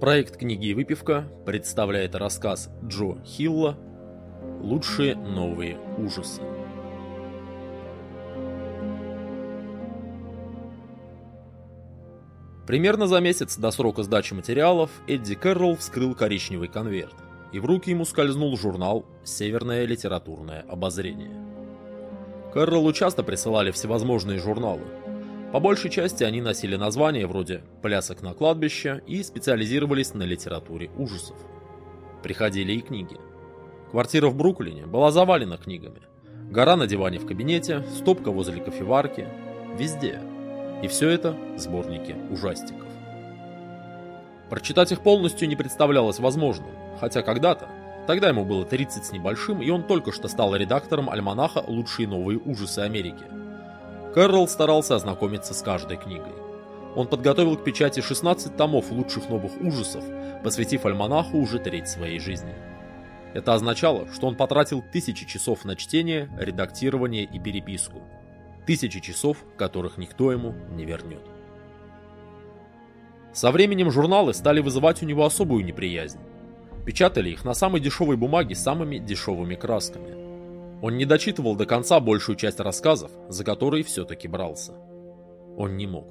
Проект книги выпивка представляет рассказ Джо Хилла «Лучшие новые ужасы». Примерно за месяц до срока сдачи материалов Эдди Кэрролл вскрыл коричневый конверт, и в руки ему скользнул журнал «Северное литературное обозрение». Кэрроллу часто присылали всевозможные журналы. По большей части они носили названия вроде «Плясок на кладбище» и специализировались на литературе ужасов. Приходили и книги. Квартира в Бруклине была завалена книгами. Гора на диване в кабинете, стопка возле кофеварки. Везде. И все это сборники ужастиков. Прочитать их полностью не представлялось возможным, хотя когда-то, тогда ему было 30 с небольшим, и он только что стал редактором альманаха «Лучшие новые ужасы Америки». Кэрролл старался ознакомиться с каждой книгой. Он подготовил к печати 16 томов лучших новых ужасов, посвятив альманаху уже треть своей жизни. Это означало, что он потратил тысячи часов на чтение, редактирование и переписку – Тысячи часов, которых никто ему не вернет. Со временем журналы стали вызывать у него особую неприязнь. Печатали их на самой дешевой бумаге с самыми дешевыми красками. Он не дочитывал до конца большую часть рассказов, за которые все-таки брался. Он не мог.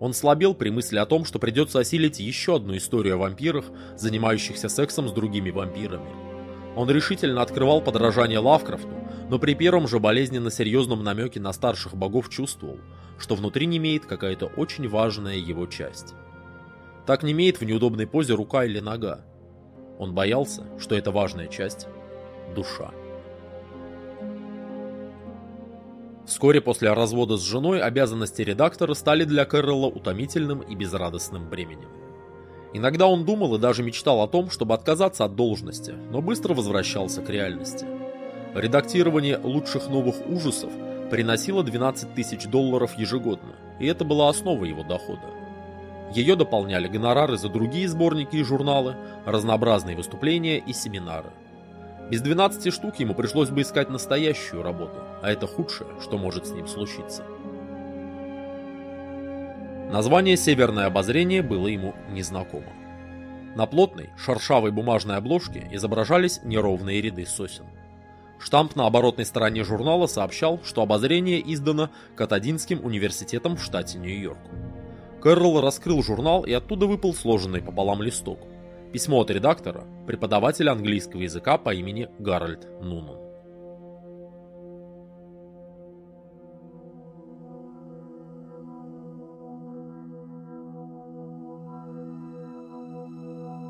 Он слабел при мысли о том, что придется осилить еще одну историю о вампирах, занимающихся сексом с другими вампирами. Он решительно открывал подражание Лавкрафту, но при первом же болезненно серьезном намеке на старших богов чувствовал, что внутри не имеет какая-то очень важная его часть. Так не имеет в неудобной позе рука или нога. Он боялся, что эта важная часть – душа. Вскоре после развода с женой обязанности редактора стали для Кэрролла утомительным и безрадостным бременем. Иногда он думал и даже мечтал о том, чтобы отказаться от должности, но быстро возвращался к реальности – Редактирование лучших новых ужасов приносило 12 тысяч долларов ежегодно, и это была основа его дохода. Ее дополняли гонорары за другие сборники и журналы, разнообразные выступления и семинары. Без 12 штук ему пришлось бы искать настоящую работу, а это худшее, что может с ним случиться. Название «Северное обозрение» было ему незнакомо. На плотной, шершавой бумажной обложке изображались неровные ряды сосен. Штамп на оборотной стороне журнала сообщал, что обозрение издано Катадинским университетом в штате Нью-Йорк. Кэрролл раскрыл журнал и оттуда выпал сложенный пополам листок. Письмо от редактора, преподавателя английского языка по имени Гарольд Нунан.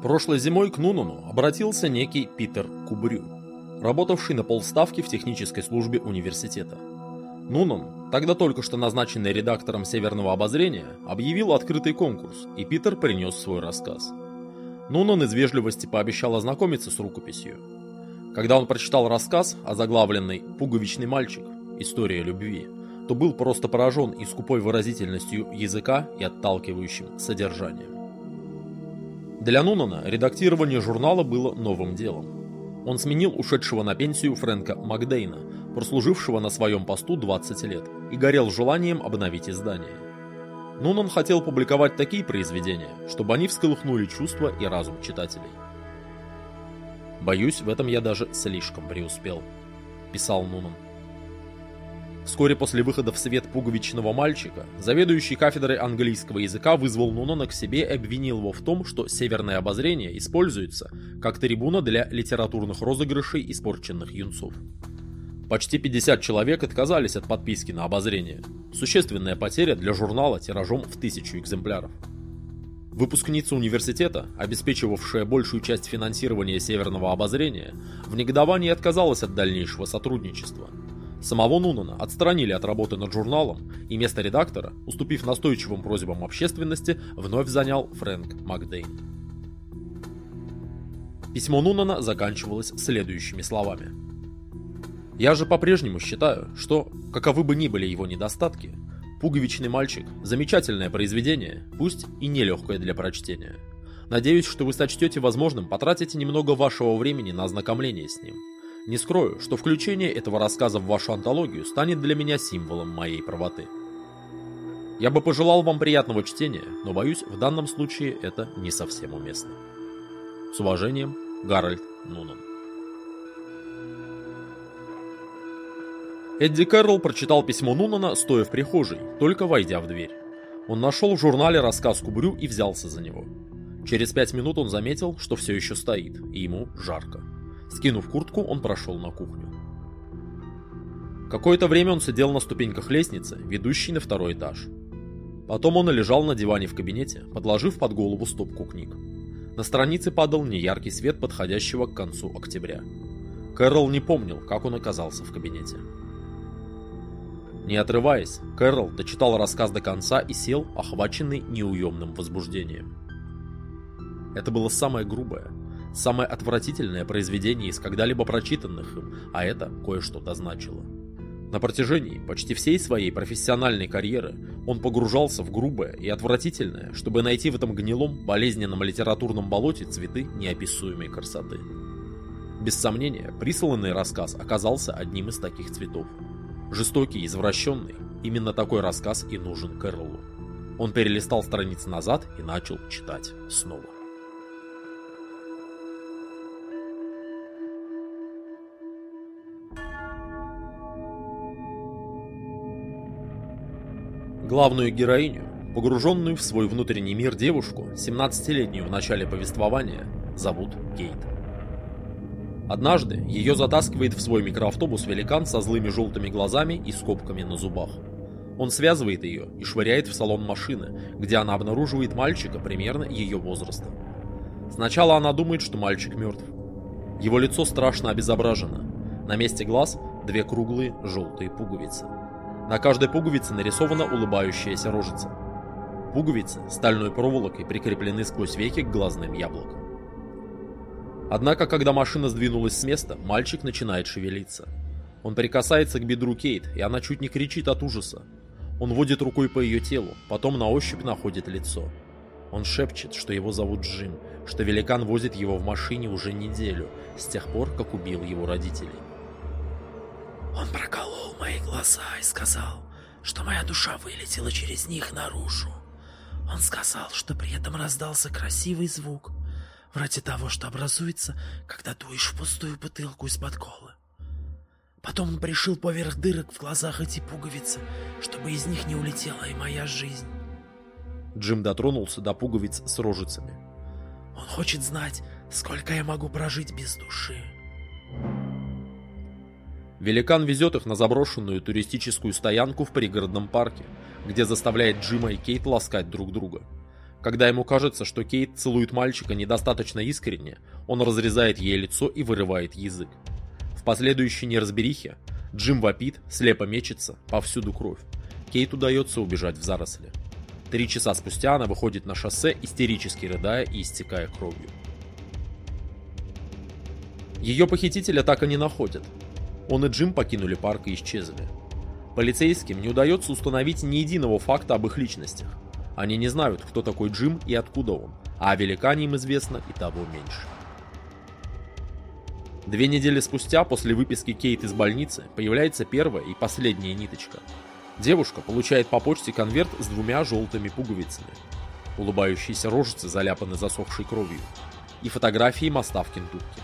Прошлой зимой к Нунану обратился некий Питер Кубрю работавший на полставки в технической службе университета. Нунан, тогда только что назначенный редактором «Северного обозрения», объявил открытый конкурс, и Питер принес свой рассказ. Нунан из вежливости пообещал ознакомиться с рукописью. Когда он прочитал рассказ, озаглавленный «Пуговичный мальчик. История любви», то был просто поражен и скупой выразительностью языка и отталкивающим содержанием. Для Нунана редактирование журнала было новым делом. Он сменил ушедшего на пенсию Фрэнка Макдейна, прослужившего на своем посту 20 лет, и горел желанием обновить издание. Нунан хотел публиковать такие произведения, чтобы они всколыхнули чувства и разум читателей. «Боюсь, в этом я даже слишком преуспел», – писал Нунан. Вскоре после выхода в свет пуговичного мальчика, заведующий кафедрой английского языка вызвал Нунона к себе и обвинил его в том, что «Северное обозрение» используется как трибуна для литературных розыгрышей испорченных юнцов. Почти 50 человек отказались от подписки на обозрение. Существенная потеря для журнала тиражом в тысячу экземпляров. Выпускница университета, обеспечивавшая большую часть финансирования Северного обозрения, в негодовании отказалась от дальнейшего сотрудничества – Самого Нунана отстранили от работы над журналом, и место редактора, уступив настойчивым просьбам общественности, вновь занял Фрэнк Макдейн. Письмо Нунана заканчивалось следующими словами. «Я же по-прежнему считаю, что, каковы бы ни были его недостатки, «Пуговичный мальчик» – замечательное произведение, пусть и нелегкое для прочтения. Надеюсь, что вы сочтете возможным потратить немного вашего времени на ознакомление с ним – Не скрою, что включение этого рассказа в вашу антологию станет для меня символом моей правоты. Я бы пожелал вам приятного чтения, но боюсь, в данном случае это не совсем уместно. С уважением, Гарольд Нунан. Эдди Кэрролл прочитал письмо Нунана, стоя в прихожей, только войдя в дверь. Он нашел в журнале рассказ Кубрю и взялся за него. Через пять минут он заметил, что все еще стоит, и ему жарко. Скинув куртку, он прошел на кухню. Какое-то время он сидел на ступеньках лестницы, ведущей на второй этаж. Потом он лежал на диване в кабинете, подложив под голову стопку книг. На странице падал неяркий свет подходящего к концу октября. Кэрол не помнил, как он оказался в кабинете. Не отрываясь, Кэрол дочитал рассказ до конца и сел, охваченный неуемным возбуждением. Это было самое грубое, самое отвратительное произведение из когда-либо прочитанных им, а это кое-что дозначило. На протяжении почти всей своей профессиональной карьеры он погружался в грубое и отвратительное, чтобы найти в этом гнилом, болезненном литературном болоте цветы неописуемой красоты. Без сомнения, присланный рассказ оказался одним из таких цветов. Жестокий, извращенный, именно такой рассказ и нужен Кэролу. Он перелистал страницы назад и начал читать снова. Главную героиню, погруженную в свой внутренний мир девушку, 17-летнюю в начале повествования, зовут Кейт. Однажды ее затаскивает в свой микроавтобус великан со злыми желтыми глазами и скобками на зубах. Он связывает ее и швыряет в салон машины, где она обнаруживает мальчика примерно ее возраста. Сначала она думает, что мальчик мертв. Его лицо страшно обезображено. На месте глаз две круглые желтые пуговицы. На каждой пуговице нарисована улыбающаяся рожица. Пуговицы стальной проволокой прикреплены сквозь веки к глазным яблокам. Однако, когда машина сдвинулась с места, мальчик начинает шевелиться. Он прикасается к бедру Кейт, и она чуть не кричит от ужаса. Он водит рукой по ее телу, потом на ощупь находит лицо. Он шепчет, что его зовут Джим, что великан возит его в машине уже неделю, с тех пор, как убил его родителей. Он проколол мои глаза и сказал, что моя душа вылетела через них наружу. Он сказал, что при этом раздался красивый звук, вроде того, что образуется, когда дуешь в пустую бутылку из-под колы. Потом он пришил поверх дырок в глазах эти пуговицы, чтобы из них не улетела и моя жизнь. Джим дотронулся до пуговиц с рожицами. Он хочет знать, сколько я могу прожить без души. Великан везет их на заброшенную туристическую стоянку в пригородном парке, где заставляет Джима и Кейт ласкать друг друга. Когда ему кажется, что Кейт целует мальчика недостаточно искренне, он разрезает ей лицо и вырывает язык. В последующей неразберихе Джим вопит, слепо мечется, повсюду кровь. Кейт удается убежать в заросли. Три часа спустя она выходит на шоссе, истерически рыдая и истекая кровью. Ее похитителя так и не находят, он и Джим покинули парк и исчезли. Полицейским не удается установить ни единого факта об их личностях. Они не знают, кто такой Джим и откуда он, а о великане им известно и того меньше. Две недели спустя, после выписки Кейт из больницы, появляется первая и последняя ниточка. Девушка получает по почте конверт с двумя желтыми пуговицами. Улыбающиеся рожицы заляпаны засохшей кровью. И фотографии моста в Кентукки.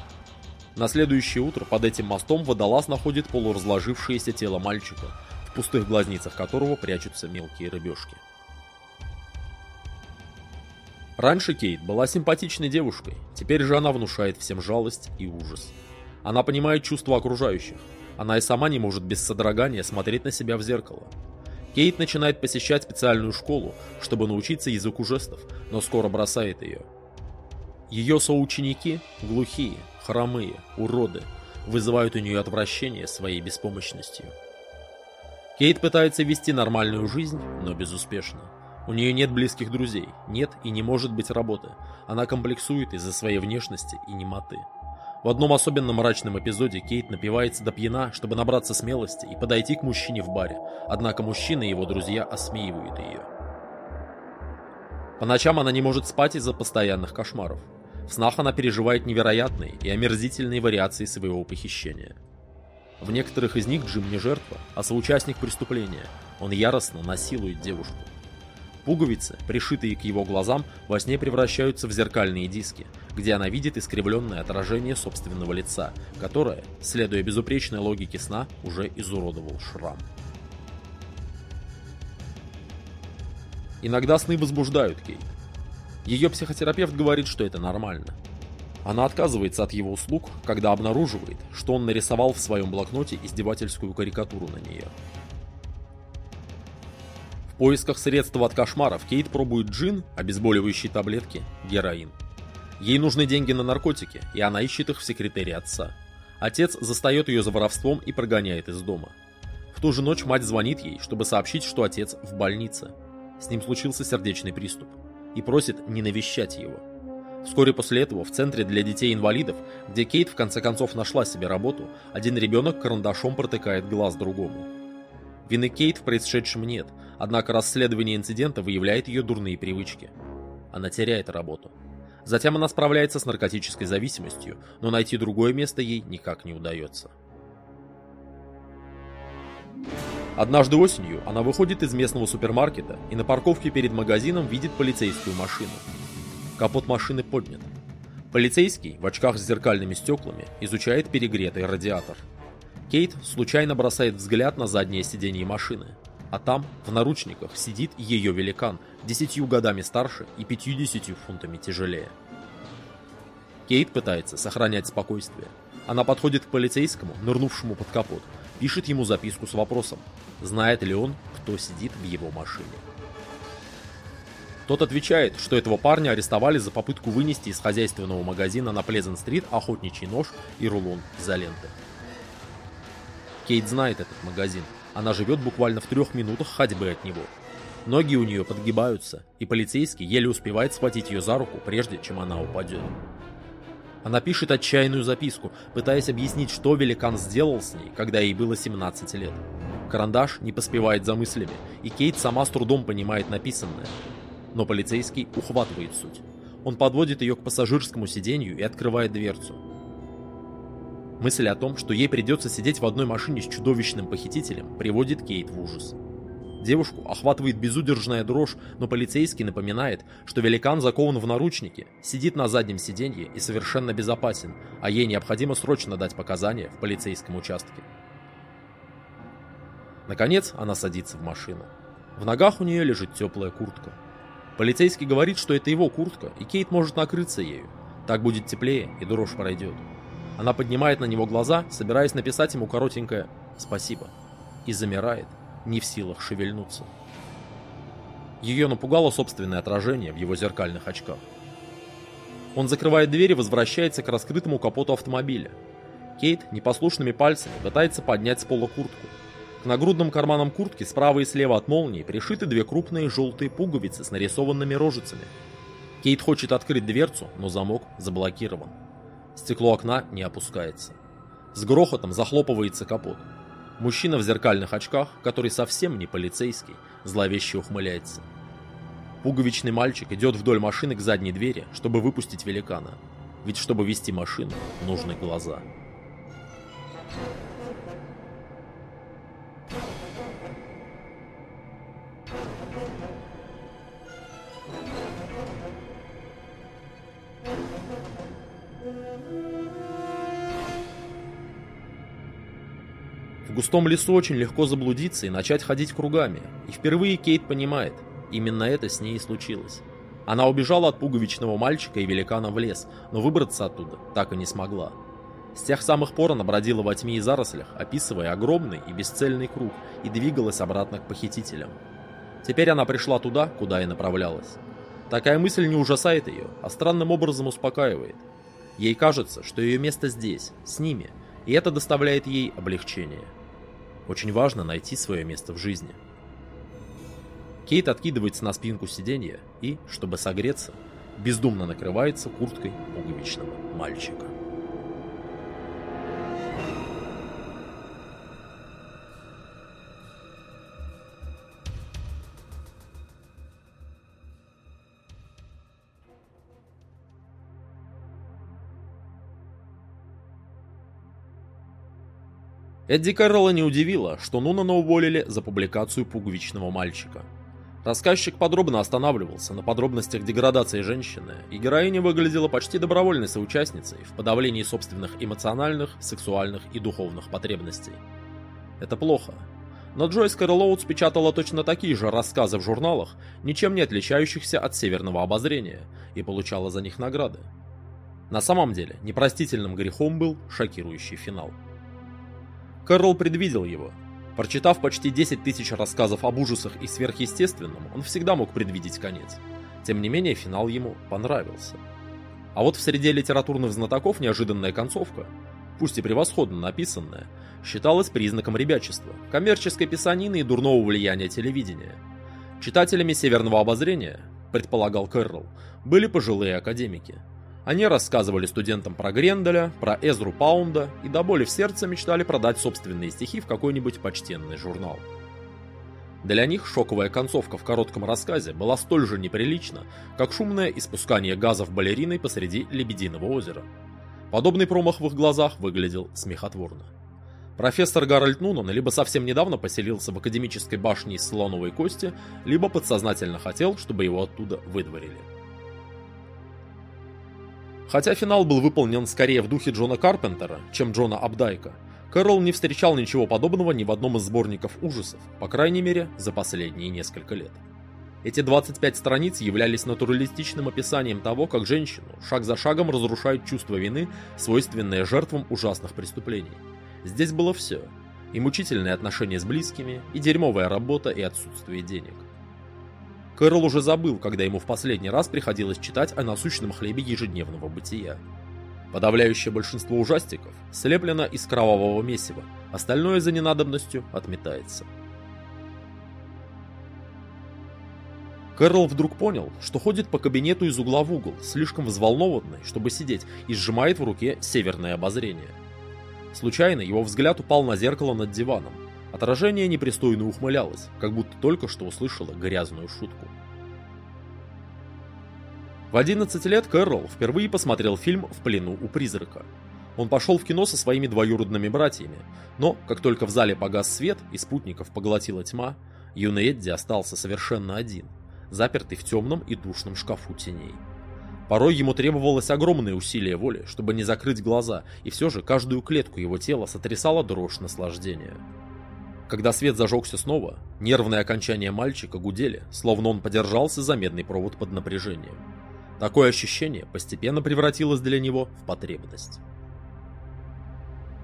На следующее утро под этим мостом водолаз находит полуразложившееся тело мальчика, в пустых глазницах которого прячутся мелкие рыбешки. Раньше Кейт была симпатичной девушкой, теперь же она внушает всем жалость и ужас. Она понимает чувства окружающих, она и сама не может без содрогания смотреть на себя в зеркало. Кейт начинает посещать специальную школу, чтобы научиться языку жестов, но скоро бросает ее. Ее соученики глухие, хромые, уроды, вызывают у нее отвращение своей беспомощностью. Кейт пытается вести нормальную жизнь, но безуспешно. У нее нет близких друзей, нет и не может быть работы. Она комплексует из-за своей внешности и немоты. В одном особенно мрачном эпизоде Кейт напивается до пьяна, чтобы набраться смелости и подойти к мужчине в баре, однако мужчина и его друзья осмеивают ее. По ночам она не может спать из-за постоянных кошмаров. В снах она переживает невероятные и омерзительные вариации своего похищения. В некоторых из них Джим не жертва, а соучастник преступления. Он яростно насилует девушку. Пуговицы, пришитые к его глазам, во сне превращаются в зеркальные диски, где она видит искривленное отражение собственного лица, которое, следуя безупречной логике сна, уже изуродовал шрам. Иногда сны возбуждают Кейт. Ее психотерапевт говорит, что это нормально. Она отказывается от его услуг, когда обнаруживает, что он нарисовал в своем блокноте издевательскую карикатуру на нее. В поисках средства от кошмаров Кейт пробует джин, обезболивающие таблетки, героин. Ей нужны деньги на наркотики, и она ищет их в секретаре отца. Отец застает ее за воровством и прогоняет из дома. В ту же ночь мать звонит ей, чтобы сообщить, что отец в больнице. С ним случился сердечный приступ. И просит не навещать его. Вскоре после этого в центре для детей-инвалидов, где Кейт в конце концов нашла себе работу, один ребенок карандашом протыкает глаз другому. Вины Кейт в происшедшем нет, однако расследование инцидента выявляет ее дурные привычки. Она теряет работу. Затем она справляется с наркотической зависимостью, но найти другое место ей никак не удается. Однажды осенью она выходит из местного супермаркета и на парковке перед магазином видит полицейскую машину. Капот машины поднят. Полицейский в очках с зеркальными стеклами изучает перегретый радиатор. Кейт случайно бросает взгляд на заднее сиденье машины, а там, в наручниках, сидит ее великан, десятью годами старше и пятьюдесятью фунтами тяжелее. Кейт пытается сохранять спокойствие. Она подходит к полицейскому, нырнувшему под капот, пишет ему записку с вопросом, знает ли он, кто сидит в его машине. Тот отвечает, что этого парня арестовали за попытку вынести из хозяйственного магазина на Плезент-стрит охотничий нож и рулон изоленты. Кейт знает этот магазин. Она живет буквально в трех минутах ходьбы от него. Ноги у нее подгибаются, и полицейский еле успевает схватить ее за руку, прежде чем она упадет. Она пишет отчаянную записку, пытаясь объяснить, что великан сделал с ней, когда ей было 17 лет. Карандаш не поспевает за мыслями, и Кейт сама с трудом понимает написанное. Но полицейский ухватывает суть. Он подводит ее к пассажирскому сиденью и открывает дверцу. Мысль о том, что ей придется сидеть в одной машине с чудовищным похитителем, приводит Кейт в ужас. Девушку охватывает безудержная дрожь, но полицейский напоминает, что великан закован в наручники, сидит на заднем сиденье и совершенно безопасен, а ей необходимо срочно дать показания в полицейском участке. Наконец она садится в машину. В ногах у нее лежит теплая куртка. Полицейский говорит, что это его куртка, и Кейт может накрыться ею. Так будет теплее, и дрожь пройдет. Она поднимает на него глаза, собираясь написать ему коротенькое «спасибо», и замирает, не в силах шевельнуться. Ее напугало собственное отражение в его зеркальных очках. Он закрывает дверь и возвращается к раскрытому капоту автомобиля. Кейт непослушными пальцами пытается поднять с пола куртку. К нагрудным карманам куртки справа и слева от молнии пришиты две крупные желтые пуговицы с нарисованными рожицами. Кейт хочет открыть дверцу, но замок заблокирован. Стекло окна не опускается. С грохотом захлопывается капот. Мужчина в зеркальных очках, который совсем не полицейский, зловеще ухмыляется. Пуговичный мальчик идет вдоль машины к задней двери, чтобы выпустить великана. Ведь чтобы вести машину, нужны глаза. В густом лесу очень легко заблудиться и начать ходить кругами. И впервые Кейт понимает, именно это с ней и случилось. Она убежала от пуговичного мальчика и великана в лес, но выбраться оттуда так и не смогла. С тех самых пор она бродила во тьме и зарослях, описывая огромный и бесцельный круг, и двигалась обратно к похитителям. Теперь она пришла туда, куда и направлялась. Такая мысль не ужасает ее, а странным образом успокаивает. Ей кажется, что ее место здесь, с ними, и это доставляет ей облегчение. Очень важно найти свое место в жизни. Кейт откидывается на спинку сиденья и, чтобы согреться, бездумно накрывается курткой пуговичного мальчика. Эдди Кэрролла не удивило, что Нунана уволили за публикацию пуговичного мальчика. Рассказчик подробно останавливался на подробностях деградации женщины, и героиня выглядела почти добровольной соучастницей в подавлении собственных эмоциональных, сексуальных и духовных потребностей. Это плохо. Но Джойс Кэрролоудс печатала точно такие же рассказы в журналах, ничем не отличающихся от Северного обозрения, и получала за них награды. На самом деле, непростительным грехом был шокирующий финал. Кэрол предвидел его. Прочитав почти 10 тысяч рассказов об ужасах и сверхъестественном, он всегда мог предвидеть конец. Тем не менее, финал ему понравился. А вот в среде литературных знатоков неожиданная концовка, пусть и превосходно написанная, считалась признаком ребячества, коммерческой писанины и дурного влияния телевидения. Читателями «Северного обозрения», предполагал Кэрролл, были пожилые академики – они рассказывали студентам про Гренделя, про Эзру Паунда и до боли в сердце мечтали продать собственные стихи в какой-нибудь почтенный журнал. Для них шоковая концовка в коротком рассказе была столь же неприлична, как шумное испускание газов балериной посреди Лебединого озера. Подобный промах в их глазах выглядел смехотворно. Профессор Гарольд Нунан либо совсем недавно поселился в академической башне из слоновой кости, либо подсознательно хотел, чтобы его оттуда выдворили. Хотя финал был выполнен скорее в духе Джона Карпентера, чем Джона Абдайка, Кэрол не встречал ничего подобного ни в одном из сборников ужасов, по крайней мере, за последние несколько лет. Эти 25 страниц являлись натуралистичным описанием того, как женщину шаг за шагом разрушают чувство вины, свойственное жертвам ужасных преступлений. Здесь было все. И мучительные отношения с близкими, и дерьмовая работа, и отсутствие денег. Кэрол уже забыл, когда ему в последний раз приходилось читать о насущном хлебе ежедневного бытия. Подавляющее большинство ужастиков слеплено из кровавого месива, остальное за ненадобностью отметается. Кэрол вдруг понял, что ходит по кабинету из угла в угол, слишком взволнованный, чтобы сидеть, и сжимает в руке северное обозрение. Случайно его взгляд упал на зеркало над диваном, Отражение непристойно ухмылялось, как будто только что услышало грязную шутку. В 11 лет Кэрролл впервые посмотрел фильм «В плену у призрака». Он пошел в кино со своими двоюродными братьями, но, как только в зале погас свет и спутников поглотила тьма, юный Эдди остался совершенно один, запертый в темном и душном шкафу теней. Порой ему требовалось огромное усилие воли, чтобы не закрыть глаза, и все же каждую клетку его тела сотрясала дрожь наслаждения. Когда свет зажегся снова, нервные окончания мальчика гудели, словно он подержался за медный провод под напряжением. Такое ощущение постепенно превратилось для него в потребность.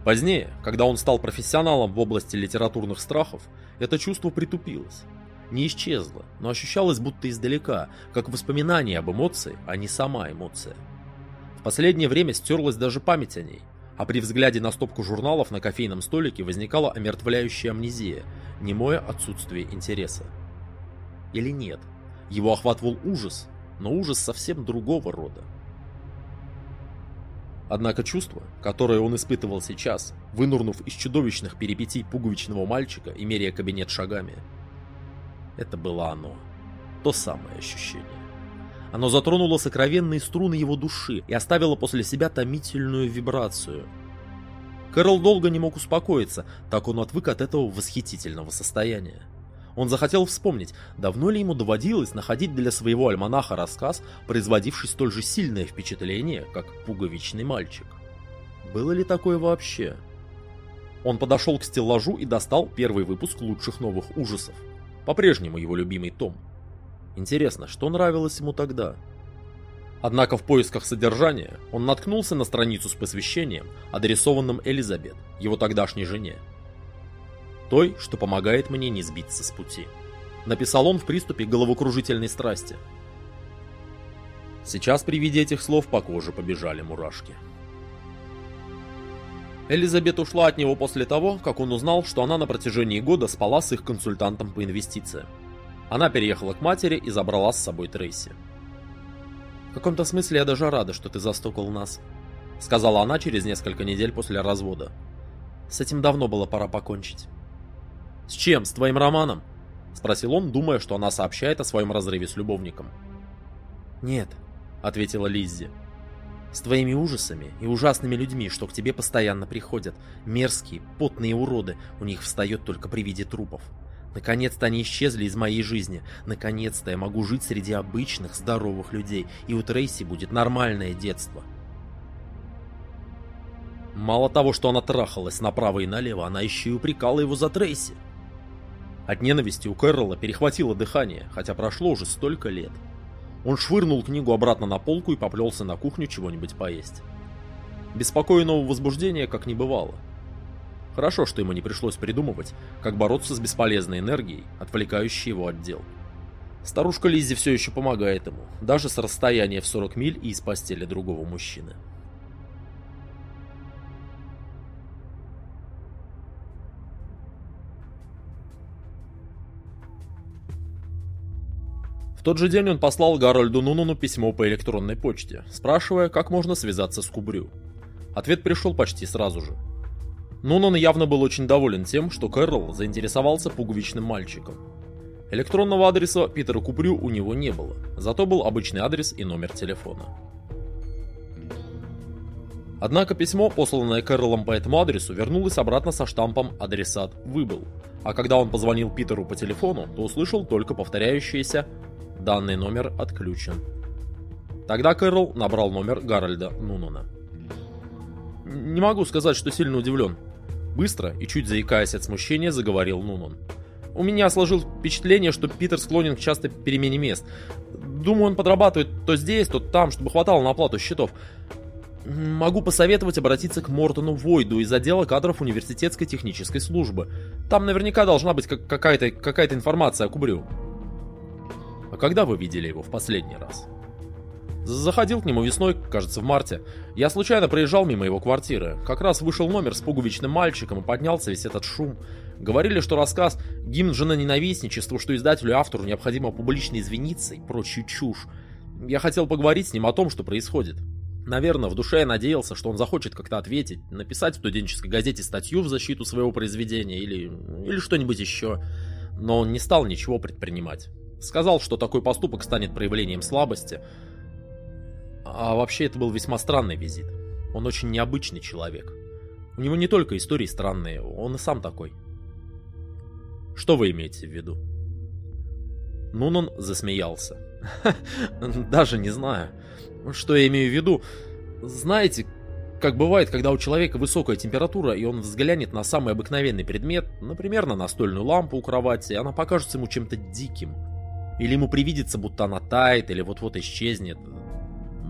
Позднее, когда он стал профессионалом в области литературных страхов, это чувство притупилось. Не исчезло, но ощущалось будто издалека, как воспоминание об эмоции, а не сама эмоция. В последнее время стерлась даже память о ней, а при взгляде на стопку журналов на кофейном столике возникала омертвляющая амнезия, немое отсутствие интереса. Или нет, его охватывал ужас, но ужас совсем другого рода. Однако чувство, которое он испытывал сейчас, вынурнув из чудовищных перипетий пуговичного мальчика и меряя кабинет шагами, это было оно, то самое ощущение. Оно затронуло сокровенные струны его души и оставило после себя томительную вибрацию. Кэрол долго не мог успокоиться, так он отвык от этого восхитительного состояния. Он захотел вспомнить, давно ли ему доводилось находить для своего альманаха рассказ, производивший столь же сильное впечатление, как «Пуговичный мальчик». Было ли такое вообще? Он подошел к стеллажу и достал первый выпуск лучших новых ужасов. По-прежнему его любимый том. Интересно, что нравилось ему тогда? Однако в поисках содержания он наткнулся на страницу с посвящением, адресованным Элизабет, его тогдашней жене. Той, что помогает мне не сбиться с пути. Написал он в приступе головокружительной страсти. Сейчас при виде этих слов по коже побежали мурашки. Элизабет ушла от него после того, как он узнал, что она на протяжении года спала с их консультантом по инвестициям. Она переехала к матери и забрала с собой Трейси. «В каком-то смысле я даже рада, что ты застукал нас», — сказала она через несколько недель после развода. «С этим давно было пора покончить». «С чем? С твоим романом?» — спросил он, думая, что она сообщает о своем разрыве с любовником. «Нет», — ответила Лиззи. С твоими ужасами и ужасными людьми, что к тебе постоянно приходят. Мерзкие, потные уроды, у них встает только при виде трупов. Наконец-то они исчезли из моей жизни. Наконец-то я могу жить среди обычных, здоровых людей, и у Трейси будет нормальное детство. Мало того, что она трахалась направо и налево, она еще и упрекала его за Трейси. От ненависти у Кэрролла перехватило дыхание, хотя прошло уже столько лет. Он швырнул книгу обратно на полку и поплелся на кухню чего-нибудь поесть. Беспокойного возбуждения как не бывало. Хорошо, что ему не пришлось придумывать, как бороться с бесполезной энергией, отвлекающей его от дел. Старушка Лиззи все еще помогает ему, даже с расстояния в 40 миль и из постели другого мужчины. В тот же день он послал Гарольду Нунану письмо по электронной почте, спрашивая, как можно связаться с Кубрю. Ответ пришел почти сразу же. Нунан явно был очень доволен тем, что Кэрролл заинтересовался пуговичным мальчиком. Электронного адреса Питера Кубрю у него не было, зато был обычный адрес и номер телефона. Однако письмо, посланное Кэрролом по этому адресу, вернулось обратно со штампом «Адресат выбыл», а когда он позвонил Питеру по телефону, то услышал только повторяющееся Данный номер отключен. Тогда Кэрол набрал номер Гарольда Нунана. «Не могу сказать, что сильно удивлен». Быстро и чуть заикаясь от смущения, заговорил Нунан. «У меня сложилось впечатление, что Питер склонен к частой перемене мест. Думаю, он подрабатывает то здесь, то там, чтобы хватало на оплату счетов. Могу посоветовать обратиться к Мортону Войду из отдела кадров университетской технической службы. Там наверняка должна быть какая-то какая информация о Кубрю. А когда вы видели его в последний раз? Заходил к нему весной, кажется, в марте. Я случайно проезжал мимо его квартиры. Как раз вышел номер с пуговичным мальчиком и поднялся весь этот шум. Говорили, что рассказ «Гимн женоненавистничеству», что издателю и автору необходимо публично извиниться и прочую чушь. Я хотел поговорить с ним о том, что происходит. Наверное, в душе я надеялся, что он захочет как-то ответить, написать в студенческой газете статью в защиту своего произведения или, или что-нибудь еще. Но он не стал ничего предпринимать. Сказал, что такой поступок станет проявлением слабости. А вообще это был весьма странный визит. Он очень необычный человек. У него не только истории странные, он и сам такой. Что вы имеете в виду? Нунан засмеялся. Даже не знаю. Что я имею в виду? Знаете, как бывает, когда у человека высокая температура, и он взглянет на самый обыкновенный предмет, например, на настольную лампу у кровати, она покажется ему чем-то диким. Или ему привидится, будто она тает или вот-вот исчезнет.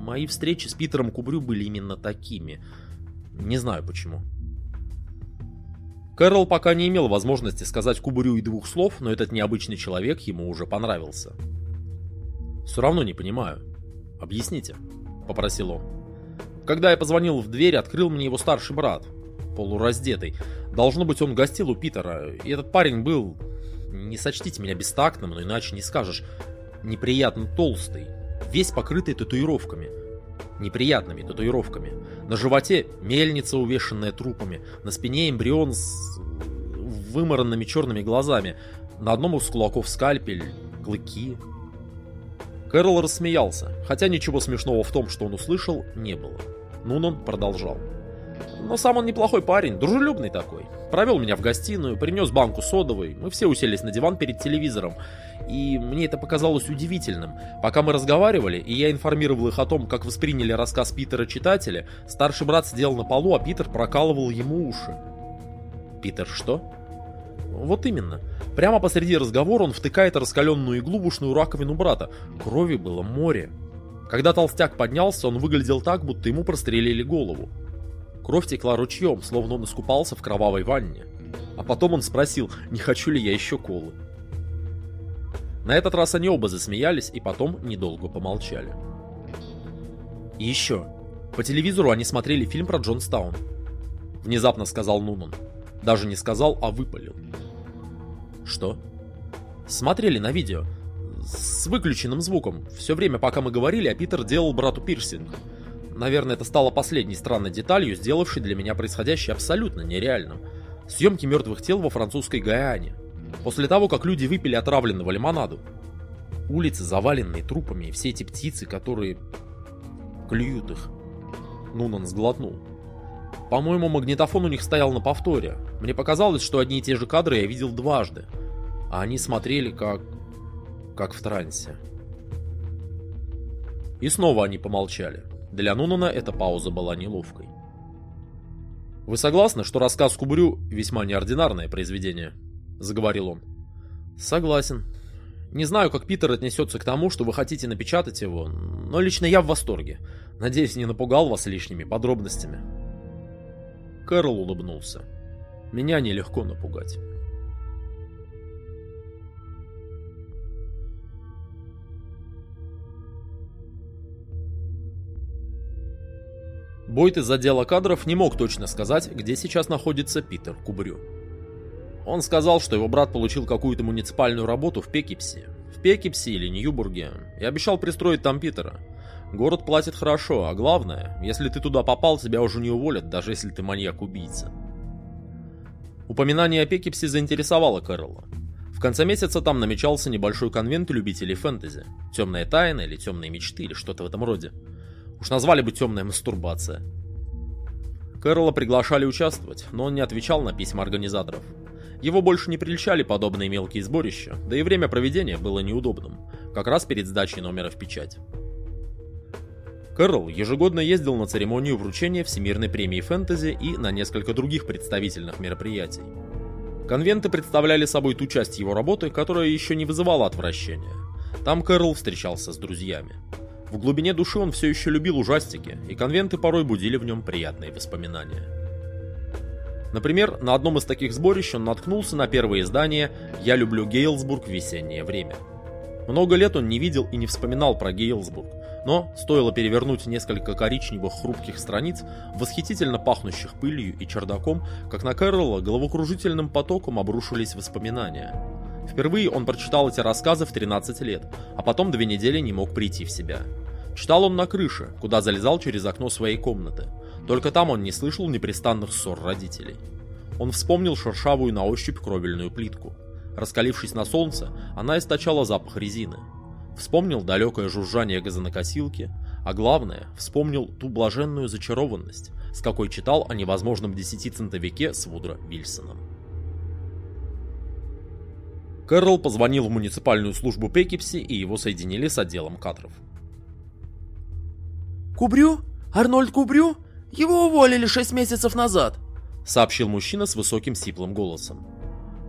Мои встречи с Питером Кубрю были именно такими. Не знаю почему. Кэрол пока не имел возможности сказать Кубрю и двух слов, но этот необычный человек ему уже понравился. «Все равно не понимаю. Объясните», — попросил он. Когда я позвонил в дверь, открыл мне его старший брат, полураздетый. Должно быть, он гостил у Питера, и этот парень был не сочтите меня бестактным, но иначе не скажешь, неприятно толстый, весь покрытый татуировками. Неприятными татуировками. На животе мельница, увешанная трупами, на спине эмбрион с вымаранными черными глазами, на одном из кулаков скальпель, клыки. Кэрол рассмеялся, хотя ничего смешного в том, что он услышал, не было. Нунон продолжал. Но сам он неплохой парень, дружелюбный такой. Провел меня в гостиную, принес банку содовой, мы все уселись на диван перед телевизором. И мне это показалось удивительным. Пока мы разговаривали, и я информировал их о том, как восприняли рассказ Питера читатели, старший брат сидел на полу, а Питер прокалывал ему уши. Питер что? Вот именно. Прямо посреди разговора он втыкает раскаленную иглу в ушную раковину брата. Крови было море. Когда толстяк поднялся, он выглядел так, будто ему прострелили голову. Кровь текла ручьем, словно он искупался в кровавой ванне. А потом он спросил, не хочу ли я еще колы. На этот раз они оба засмеялись и потом недолго помолчали. И еще. По телевизору они смотрели фильм про Джонстаун. Внезапно сказал Нунан. Даже не сказал, а выпалил. Что? Смотрели на видео. С выключенным звуком. Все время, пока мы говорили, а Питер делал брату пирсинг. Наверное, это стало последней странной деталью, сделавшей для меня происходящее абсолютно нереальным. Съемки мертвых тел во французской Гаяне. После того, как люди выпили отравленного лимонаду. Улицы, заваленные трупами, и все эти птицы, которые клюют их. Нунан сглотнул. По-моему, магнитофон у них стоял на повторе. Мне показалось, что одни и те же кадры я видел дважды. А они смотрели как... как в трансе. И снова они помолчали. Для Нунана эта пауза была неловкой. «Вы согласны, что рассказ Кубрю весьма неординарное произведение?» – заговорил он. «Согласен. Не знаю, как Питер отнесется к тому, что вы хотите напечатать его, но лично я в восторге. Надеюсь, не напугал вас лишними подробностями». Кэрол улыбнулся. «Меня нелегко напугать». Бойт из отдела кадров не мог точно сказать, где сейчас находится Питер Кубрю. Он сказал, что его брат получил какую-то муниципальную работу в Пекипсе, в Пекипсе или Ньюбурге, и обещал пристроить там Питера. Город платит хорошо, а главное, если ты туда попал, тебя уже не уволят, даже если ты маньяк-убийца. Упоминание о Пекипсе заинтересовало Кэрролла. В конце месяца там намечался небольшой конвент любителей фэнтези. Темная тайна или темные мечты или что-то в этом роде. Уж назвали бы темная мастурбация. Кэрролла приглашали участвовать, но он не отвечал на письма организаторов. Его больше не прельщали подобные мелкие сборища, да и время проведения было неудобным, как раз перед сдачей номера в печать. Кэрролл ежегодно ездил на церемонию вручения Всемирной премии фэнтези и на несколько других представительных мероприятий. Конвенты представляли собой ту часть его работы, которая еще не вызывала отвращения. Там Кэрролл встречался с друзьями. В глубине души он все еще любил ужастики, и конвенты порой будили в нем приятные воспоминания. Например, на одном из таких сборищ он наткнулся на первое издание «Я люблю Гейлсбург весеннее время». Много лет он не видел и не вспоминал про Гейлсбург, но стоило перевернуть несколько коричневых хрупких страниц, восхитительно пахнущих пылью и чердаком, как на Кэрролла головокружительным потоком обрушились воспоминания. Впервые он прочитал эти рассказы в 13 лет, а потом две недели не мог прийти в себя. Читал он на крыше, куда залезал через окно своей комнаты. Только там он не слышал непрестанных ссор родителей. Он вспомнил шершавую на ощупь кровельную плитку. Раскалившись на солнце, она источала запах резины. Вспомнил далекое жужжание газонокосилки, а главное, вспомнил ту блаженную зачарованность, с какой читал о невозможном десятицентовике с Вудро Вильсоном. Кэрролл позвонил в муниципальную службу Пекипси, и его соединили с отделом кадров. «Кубрю? Арнольд Кубрю? Его уволили шесть месяцев назад», — сообщил мужчина с высоким сиплым голосом.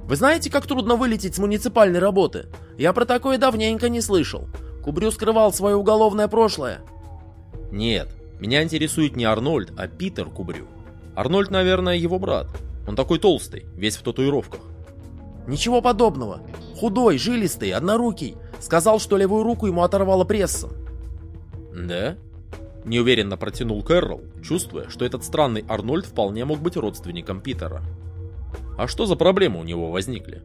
«Вы знаете, как трудно вылететь с муниципальной работы? Я про такое давненько не слышал. Кубрю скрывал свое уголовное прошлое». «Нет, меня интересует не Арнольд, а Питер Кубрю. Арнольд, наверное, его брат. Он такой толстый, весь в татуировках». «Ничего подобного. Худой, жилистый, однорукий. Сказал, что левую руку ему оторвала пресса». «Да?» Неуверенно протянул Кэрролл, чувствуя, что этот странный Арнольд вполне мог быть родственником Питера. А что за проблемы у него возникли?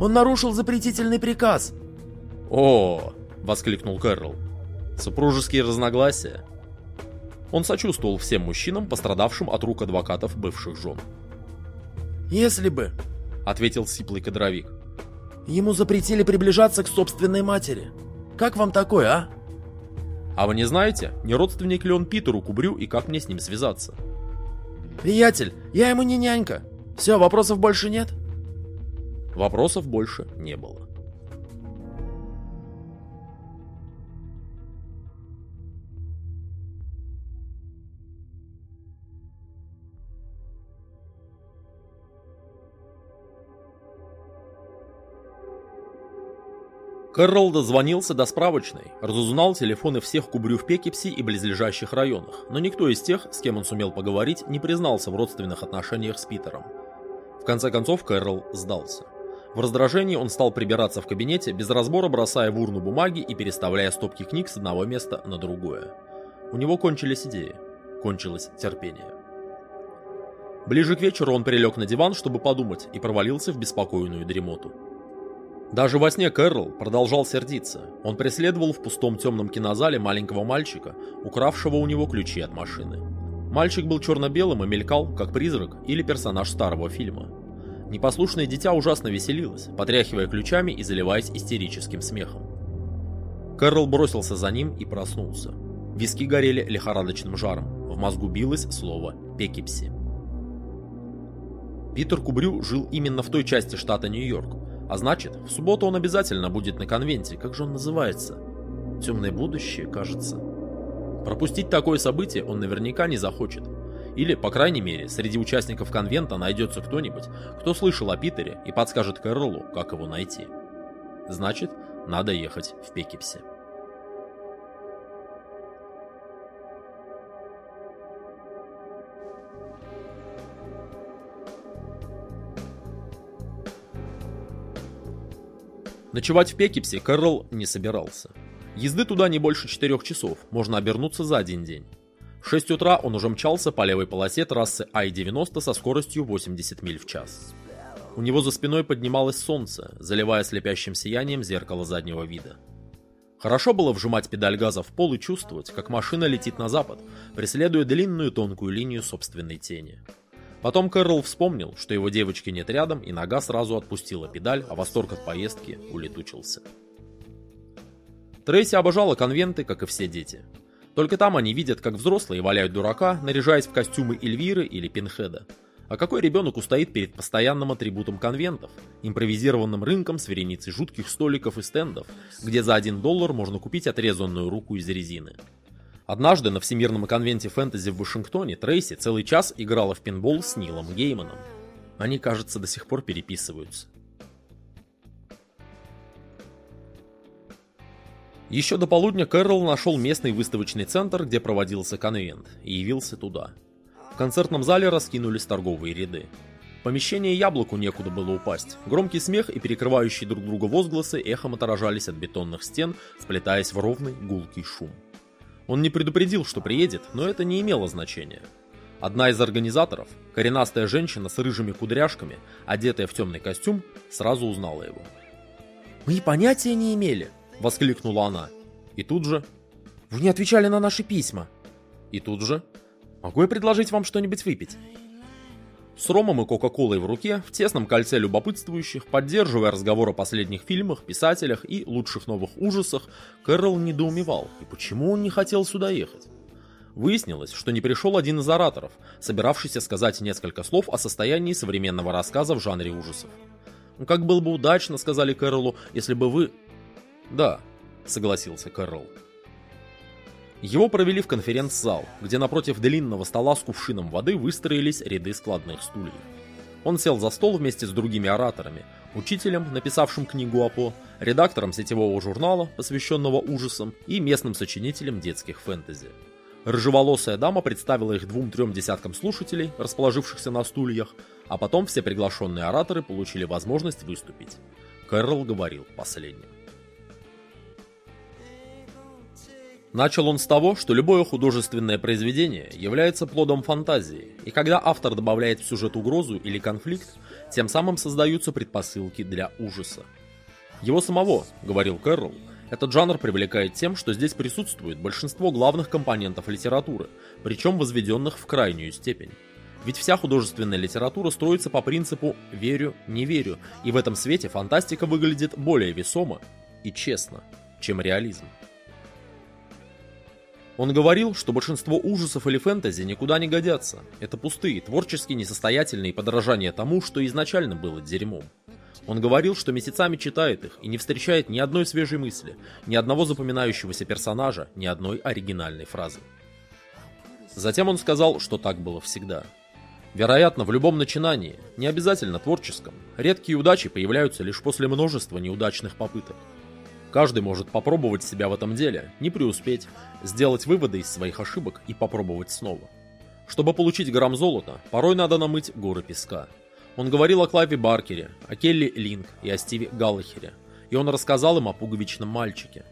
Он нарушил запретительный приказ. О, воскликнул Кэрролл. Супружеские разногласия. Он сочувствовал всем мужчинам, пострадавшим от рук адвокатов бывших жен. «Если бы», — ответил сиплый кадровик, — «ему запретили приближаться к собственной матери. Как вам такое, а?» А вы не знаете, не родственник ли он Питеру Кубрю и как мне с ним связаться? Приятель, я ему не нянька. Все, вопросов больше нет? Вопросов больше не было. Кэрролл дозвонился до справочной, разузнал телефоны всех кубрю в Пекипси и близлежащих районах, но никто из тех, с кем он сумел поговорить, не признался в родственных отношениях с Питером. В конце концов Кэрролл сдался. В раздражении он стал прибираться в кабинете, без разбора бросая в урну бумаги и переставляя стопки книг с одного места на другое. У него кончились идеи, кончилось терпение. Ближе к вечеру он прилег на диван, чтобы подумать, и провалился в беспокойную дремоту. Даже во сне Кэрролл продолжал сердиться. Он преследовал в пустом темном кинозале маленького мальчика, укравшего у него ключи от машины. Мальчик был черно-белым и мелькал, как призрак или персонаж старого фильма. Непослушное дитя ужасно веселилось, потряхивая ключами и заливаясь истерическим смехом. Кэрролл бросился за ним и проснулся. Виски горели лихорадочным жаром. мозгу билось слово «Пекипси». Питер Кубрю жил именно в той части штата Нью-Йорк, а значит, в субботу он обязательно будет на конвенте, как же он называется? Темное будущее, кажется. Пропустить такое событие он наверняка не захочет. Или, по крайней мере, среди участников конвента найдется кто-нибудь, кто слышал о Питере и подскажет Кэрролу, как его найти. Значит, надо ехать в Пекипсе. Ночевать в Пекипсе Кэрол не собирался. Езды туда не больше 4 часов, можно обернуться за один день. В 6 утра он уже мчался по левой полосе трассы Ай-90 со скоростью 80 миль в час. У него за спиной поднималось солнце, заливая слепящим сиянием зеркало заднего вида. Хорошо было вжимать педаль газа в пол и чувствовать, как машина летит на запад, преследуя длинную тонкую линию собственной тени. Потом Кэрол вспомнил, что его девочки нет рядом, и нога сразу отпустила педаль, а восторг от поездки улетучился. Трейси обожала конвенты, как и все дети. Только там они видят, как взрослые валяют дурака, наряжаясь в костюмы Эльвиры или Пинхеда. А какой ребенок устоит перед постоянным атрибутом конвентов, импровизированным рынком с вереницей жутких столиков и стендов, где за 1 доллар можно купить отрезанную руку из резины? Однажды на Всемирном конвенте фэнтези в Вашингтоне Трейси целый час играла в пинбол с Нилом Гейманом. Они, кажется, до сих пор переписываются. Еще до полудня Кэрролл нашел местный выставочный центр, где проводился конвент, и явился туда. В концертном зале раскинулись торговые ряды. Помещение яблоку некуда было упасть. Громкий смех и перекрывающие друг друга возгласы эхом отражались от бетонных стен, сплетаясь в ровный гулкий шум. Он не предупредил, что приедет, но это не имело значения. Одна из организаторов, коренастая женщина с рыжими кудряшками, одетая в темный костюм, сразу узнала его. «Мы понятия не имели!» – воскликнула она. И тут же... «Вы не отвечали на наши письма!» И тут же... «Могу я предложить вам что-нибудь выпить?» С ромом и кока-колой в руке, в тесном кольце любопытствующих, поддерживая разговор о последних фильмах, писателях и лучших новых ужасах, Кэрол недоумевал, и почему он не хотел сюда ехать. Выяснилось, что не пришел один из ораторов, собиравшийся сказать несколько слов о состоянии современного рассказа в жанре ужасов. «Ну, «Как было бы удачно», — сказали Кэролу, — «если бы вы...» «Да», — согласился Кэрол. Его провели в конференц-зал, где напротив длинного стола с кувшином воды выстроились ряды складных стульев. Он сел за стол вместе с другими ораторами, учителем, написавшим книгу АПО, редактором сетевого журнала, посвященного ужасам, и местным сочинителем детских фэнтези. Рыжеволосая дама представила их двум-трем десяткам слушателей, расположившихся на стульях, а потом все приглашенные ораторы получили возможность выступить. Кэрролл говорил последним. Начал он с того, что любое художественное произведение является плодом фантазии, и когда автор добавляет в сюжет угрозу или конфликт, тем самым создаются предпосылки для ужаса. Его самого, говорил Кэрролл, этот жанр привлекает тем, что здесь присутствует большинство главных компонентов литературы, причем возведенных в крайнюю степень. Ведь вся художественная литература строится по принципу «верю, не верю», и в этом свете фантастика выглядит более весомо и честно, чем реализм. Он говорил, что большинство ужасов или фэнтези никуда не годятся. Это пустые, творчески несостоятельные подражания тому, что изначально было дерьмом. Он говорил, что месяцами читает их и не встречает ни одной свежей мысли, ни одного запоминающегося персонажа, ни одной оригинальной фразы. Затем он сказал, что так было всегда. Вероятно, в любом начинании, не обязательно творческом, редкие удачи появляются лишь после множества неудачных попыток. Каждый может попробовать себя в этом деле, не преуспеть, сделать выводы из своих ошибок и попробовать снова. Чтобы получить грамм золота, порой надо намыть горы песка. Он говорил о Клаве Баркере, о Келли Линк и о Стиве Галлахере, и он рассказал им о пуговичном мальчике.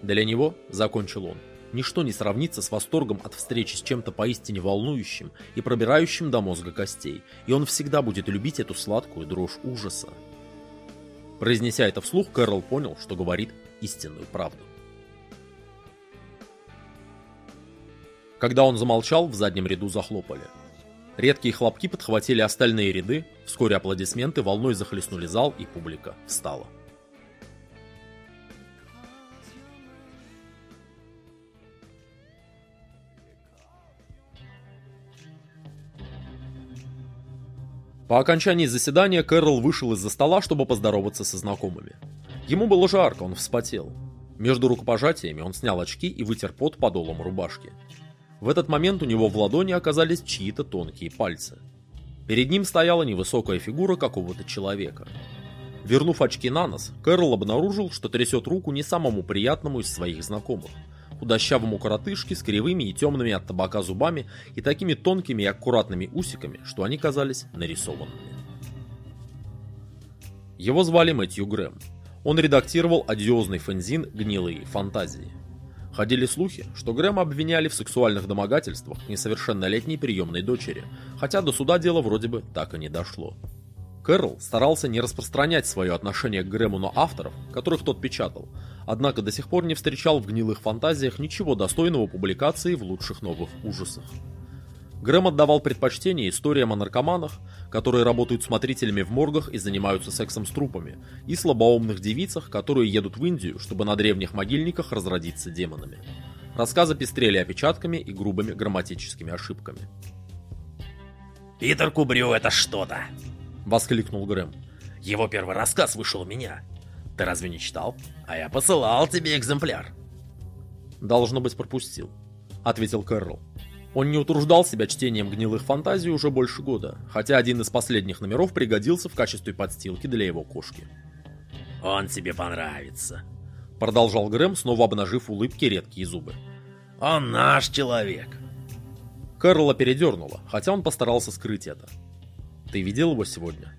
Для него, закончил он, ничто не сравнится с восторгом от встречи с чем-то поистине волнующим и пробирающим до мозга костей, и он всегда будет любить эту сладкую дрожь ужаса. Произнеся это вслух, Кэрол понял, что говорит истинную правду. Когда он замолчал, в заднем ряду захлопали. Редкие хлопки подхватили остальные ряды, вскоре аплодисменты волной захлестнули зал, и публика встала. По окончании заседания Кэрол вышел из-за стола, чтобы поздороваться со знакомыми. Ему было жарко, он вспотел. Между рукопожатиями он снял очки и вытер пот подолом рубашки. В этот момент у него в ладони оказались чьи-то тонкие пальцы. Перед ним стояла невысокая фигура какого-то человека. Вернув очки на нос, Кэрол обнаружил, что трясет руку не самому приятному из своих знакомых – худощавому коротышке с кривыми и темными от табака зубами и такими тонкими и аккуратными усиками, что они казались нарисованными. Его звали Мэтью Грэм. Он редактировал одиозный фэнзин «Гнилые фантазии». Ходили слухи, что Грэма обвиняли в сексуальных домогательствах к несовершеннолетней приемной дочери, хотя до суда дело вроде бы так и не дошло. Кэрол старался не распространять свое отношение к Грэму на авторов, которых тот печатал, однако до сих пор не встречал в гнилых фантазиях ничего достойного публикации в лучших новых ужасах. Грэм отдавал предпочтение историям о наркоманах, которые работают смотрителями в моргах и занимаются сексом с трупами, и слабоумных девицах, которые едут в Индию, чтобы на древних могильниках разродиться демонами. Рассказы пестрели опечатками и грубыми грамматическими ошибками. «Питер Кубрю — это что-то!» — воскликнул Грэм. «Его первый рассказ вышел у меня. Ты разве не читал? А я посылал тебе экземпляр. Должно быть, пропустил, ответил Кэрролл. Он не утруждал себя чтением гнилых фантазий уже больше года, хотя один из последних номеров пригодился в качестве подстилки для его кошки. «Он тебе понравится», — продолжал Грэм, снова обнажив улыбки редкие зубы. «Он наш человек». Кэрролла передернуло, хотя он постарался скрыть это. «Ты видел его сегодня?»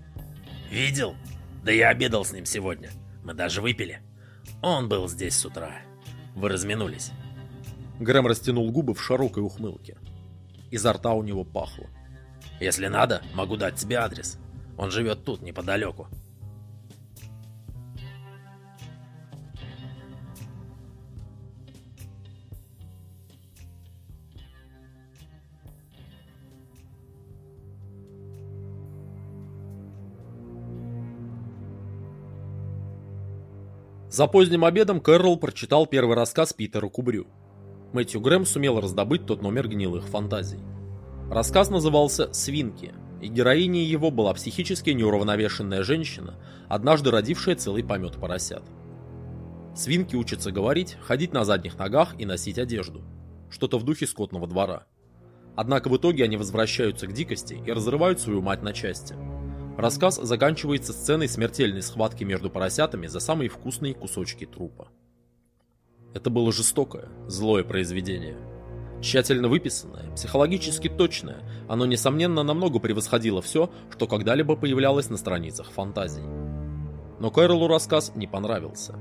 «Видел? Да я обедал с ним сегодня. Мы даже выпили. Он был здесь с утра. Вы разминулись. Грэм растянул губы в широкой ухмылке. Изо рта у него пахло. Если надо, могу дать тебе адрес. Он живет тут, неподалеку. За поздним обедом Кэрролл прочитал первый рассказ Питера Кубрю. Мэтью Грэм сумел раздобыть тот номер гнилых фантазий. Рассказ назывался «Свинки», и героиней его была психически неуравновешенная женщина, однажды родившая целый помет поросят. Свинки учатся говорить, ходить на задних ногах и носить одежду. Что-то в духе скотного двора. Однако в итоге они возвращаются к дикости и разрывают свою мать на части – Рассказ заканчивается сценой смертельной схватки между поросятами за самые вкусные кусочки трупа. Это было жестокое, злое произведение. Тщательно выписанное, психологически точное, оно, несомненно, намного превосходило все, что когда-либо появлялось на страницах фантазий. Но Кэролу рассказ не понравился.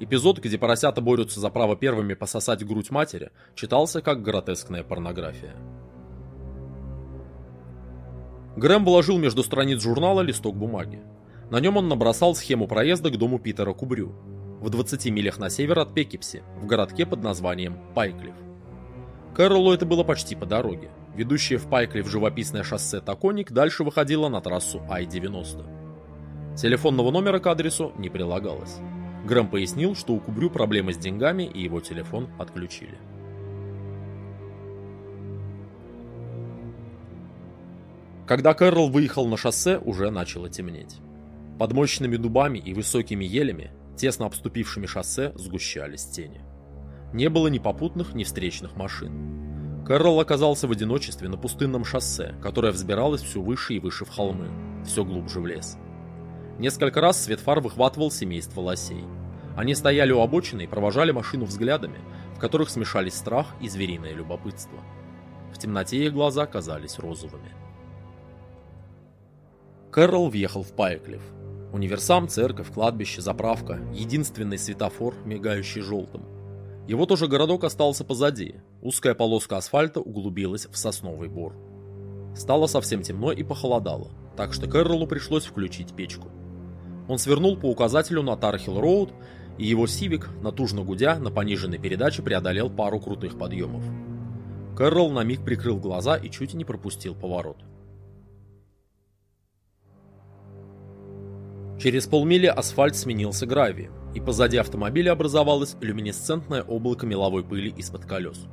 Эпизод, где поросята борются за право первыми пососать грудь матери, читался как гротескная порнография. Грэм вложил между страниц журнала листок бумаги. На нем он набросал схему проезда к дому Питера Кубрю, в 20 милях на север от Пекипси, в городке под названием Пайклифф. Кэролу это было почти по дороге. Ведущее в Пайклифф живописное шоссе Токоник дальше выходило на трассу Ай-90. Телефонного номера к адресу не прилагалось. Грэм пояснил, что у Кубрю проблемы с деньгами и его телефон отключили. Когда Кэрол выехал на шоссе, уже начало темнеть. Под мощными дубами и высокими елями, тесно обступившими шоссе, сгущались тени. Не было ни попутных, ни встречных машин. Кэрол оказался в одиночестве на пустынном шоссе, которое взбиралось все выше и выше в холмы, все глубже в лес. Несколько раз свет фар выхватывал семейство лосей. Они стояли у обочины и провожали машину взглядами, в которых смешались страх и звериное любопытство. В темноте их глаза казались розовыми. Кэрролл въехал в Пайклифф. Универсам, церковь, кладбище, заправка, единственный светофор, мигающий желтым. Его тоже городок остался позади. Узкая полоска асфальта углубилась в сосновый бор. Стало совсем темно и похолодало, так что Кэрролу пришлось включить печку. Он свернул по указателю на Тархилл-Роуд, и его Сивик, натужно гудя, на пониженной передаче преодолел пару крутых подъемов. Кэрролл на миг прикрыл глаза и чуть не пропустил поворот. Через полмили асфальт сменился гравием, и позади автомобиля образовалось люминесцентное облако меловой пыли из-под колес.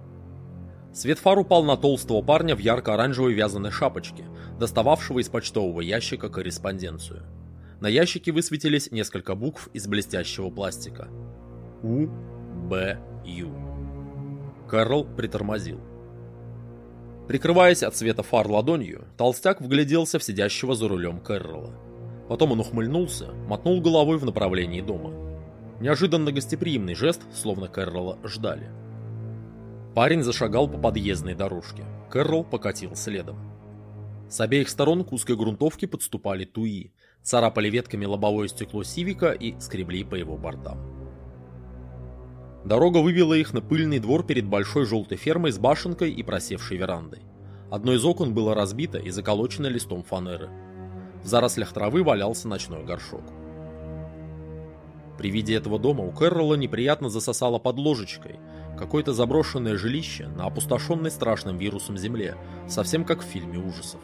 Свет фар упал на толстого парня в ярко-оранжевой вязаной шапочке, достававшего из почтового ящика корреспонденцию. На ящике высветились несколько букв из блестящего пластика. У, Б, Ю. Кэрол притормозил. Прикрываясь от света фар ладонью, толстяк вгляделся в сидящего за рулем Кэррола. Потом он ухмыльнулся, мотнул головой в направлении дома. Неожиданно гостеприимный жест, словно Кэррола ждали. Парень зашагал по подъездной дорожке. Кэрролл покатил следом. С обеих сторон к узкой грунтовке подступали туи, царапали ветками лобовое стекло Сивика и скребли по его бортам. Дорога вывела их на пыльный двор перед большой желтой фермой с башенкой и просевшей верандой. Одно из окон было разбито и заколочено листом фанеры. В зарослях травы валялся ночной горшок. При виде этого дома у Кэрролла неприятно засосало под ложечкой – Какое-то заброшенное жилище на опустошенной страшным вирусом земле, совсем как в фильме ужасов.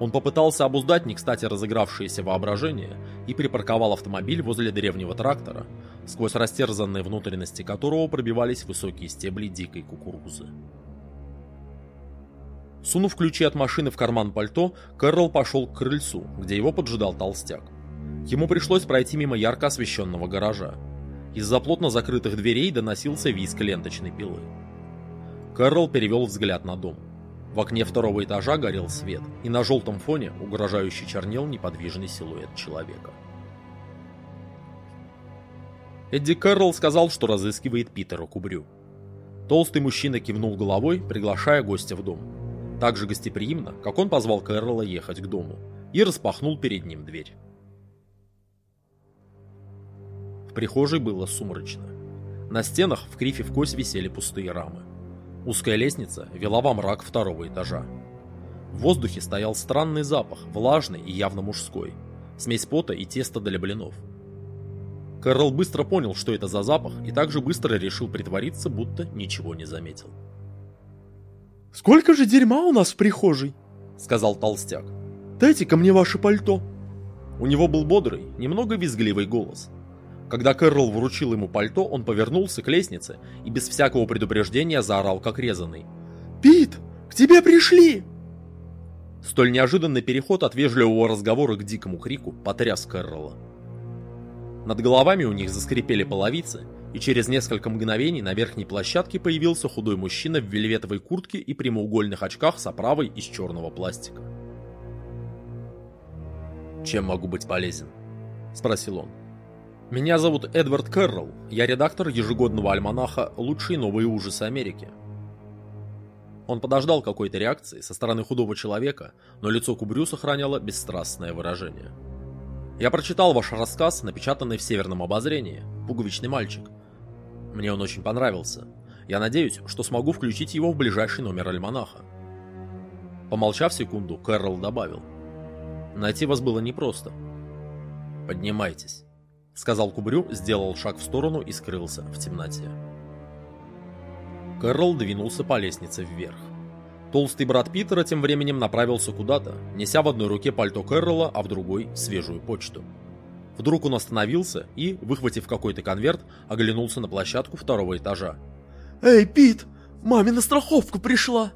Он попытался обуздать не кстати разыгравшееся воображение и припарковал автомобиль возле древнего трактора, сквозь растерзанные внутренности которого пробивались высокие стебли дикой кукурузы. Сунув ключи от машины в карман пальто, Кэрролл пошел к крыльцу, где его поджидал толстяк. Ему пришлось пройти мимо ярко освещенного гаража. Из-за плотно закрытых дверей доносился визг ленточной пилы. Кэрролл перевел взгляд на дом. В окне второго этажа горел свет, и на желтом фоне угрожающе чернел неподвижный силуэт человека. Эдди Кэрролл сказал, что разыскивает Питера Кубрю. Толстый мужчина кивнул головой, приглашая гостя в дом. Так же гостеприимно, как он позвал Кэрролла ехать к дому, и распахнул перед ним дверь. прихожей было сумрачно. На стенах в крифе в кость висели пустые рамы. Узкая лестница вела во мрак второго этажа. В воздухе стоял странный запах, влажный и явно мужской. Смесь пота и теста для блинов. Кэрол быстро понял, что это за запах, и также быстро решил притвориться, будто ничего не заметил. «Сколько же дерьма у нас в прихожей!» — сказал толстяк. «Дайте-ка мне ваше пальто!» У него был бодрый, немного визгливый голос. Когда Кэрролл вручил ему пальто, он повернулся к лестнице и без всякого предупреждения заорал как резанный. «Пит, к тебе пришли!» Столь неожиданный переход от вежливого разговора к дикому крику потряс Кэрролла. Над головами у них заскрипели половицы, и через несколько мгновений на верхней площадке появился худой мужчина в вельветовой куртке и прямоугольных очках с оправой из черного пластика. «Чем могу быть полезен?» – спросил он. Меня зовут Эдвард Кэрролл, я редактор ежегодного альманаха «Лучшие новые ужасы Америки». Он подождал какой-то реакции со стороны худого человека, но лицо Кубрю сохраняло бесстрастное выражение. Я прочитал ваш рассказ, напечатанный в Северном обозрении «Пуговичный мальчик». Мне он очень понравился. Я надеюсь, что смогу включить его в ближайший номер альманаха. Помолчав секунду, Кэрролл добавил. Найти вас было непросто. Поднимайтесь сказал Кубрю, сделал шаг в сторону и скрылся в темноте. Кэрол двинулся по лестнице вверх. Толстый брат Питера тем временем направился куда-то, неся в одной руке пальто Кэрролла, а в другой свежую почту. Вдруг он остановился и, выхватив какой-то конверт, оглянулся на площадку второго этажа. «Эй, Пит, мамина страховка пришла!»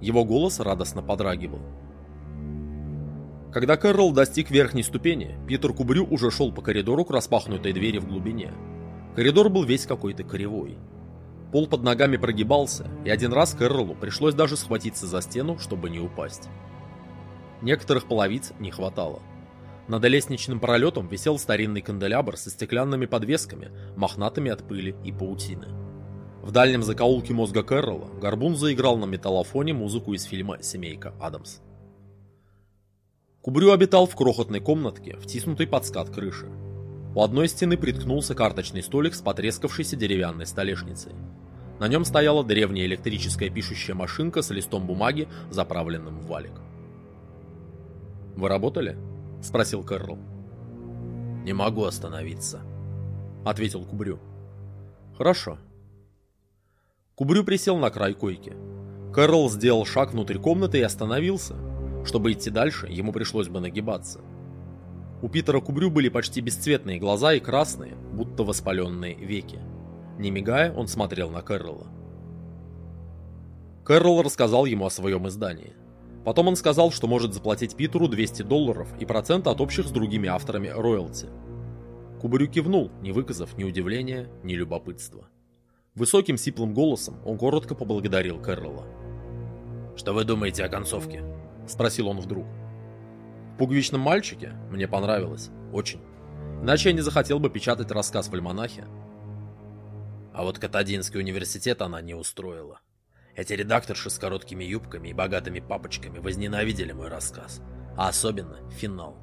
Его голос радостно подрагивал. Когда Кэрролл достиг верхней ступени, Питер Кубрю уже шел по коридору к распахнутой двери в глубине. Коридор был весь какой-то кривой. Пол под ногами прогибался, и один раз Кэрролу пришлось даже схватиться за стену, чтобы не упасть. Некоторых половиц не хватало. Над лестничным пролетом висел старинный канделябр со стеклянными подвесками, мохнатыми от пыли и паутины. В дальнем закоулке мозга Кэрролла Горбун заиграл на металлофоне музыку из фильма «Семейка Адамс». Кубрю обитал в крохотной комнатке, втиснутой под скат крыши. У одной стены приткнулся карточный столик с потрескавшейся деревянной столешницей. На нем стояла древняя электрическая пишущая машинка с листом бумаги, заправленным в валик. «Вы работали?» – спросил Кэрролл. «Не могу остановиться», – ответил Кубрю. «Хорошо». Кубрю присел на край койки. Кэрролл сделал шаг внутрь комнаты и остановился, чтобы идти дальше, ему пришлось бы нагибаться. У Питера Кубрю были почти бесцветные глаза и красные, будто воспаленные веки. Не мигая, он смотрел на Кэрролла. Кэрролл рассказал ему о своем издании. Потом он сказал, что может заплатить Питеру 200 долларов и процент от общих с другими авторами роялти. Кубарю кивнул, не выказав ни удивления, ни любопытства. Высоким сиплым голосом он коротко поблагодарил Кэрролла. «Что вы думаете о концовке?» – спросил он вдруг. «В пуговичном мальчике мне понравилось. Очень. Иначе я не захотел бы печатать рассказ в альманахе». А вот Катадинский университет она не устроила. Эти редакторши с короткими юбками и богатыми папочками возненавидели мой рассказ. А особенно финал.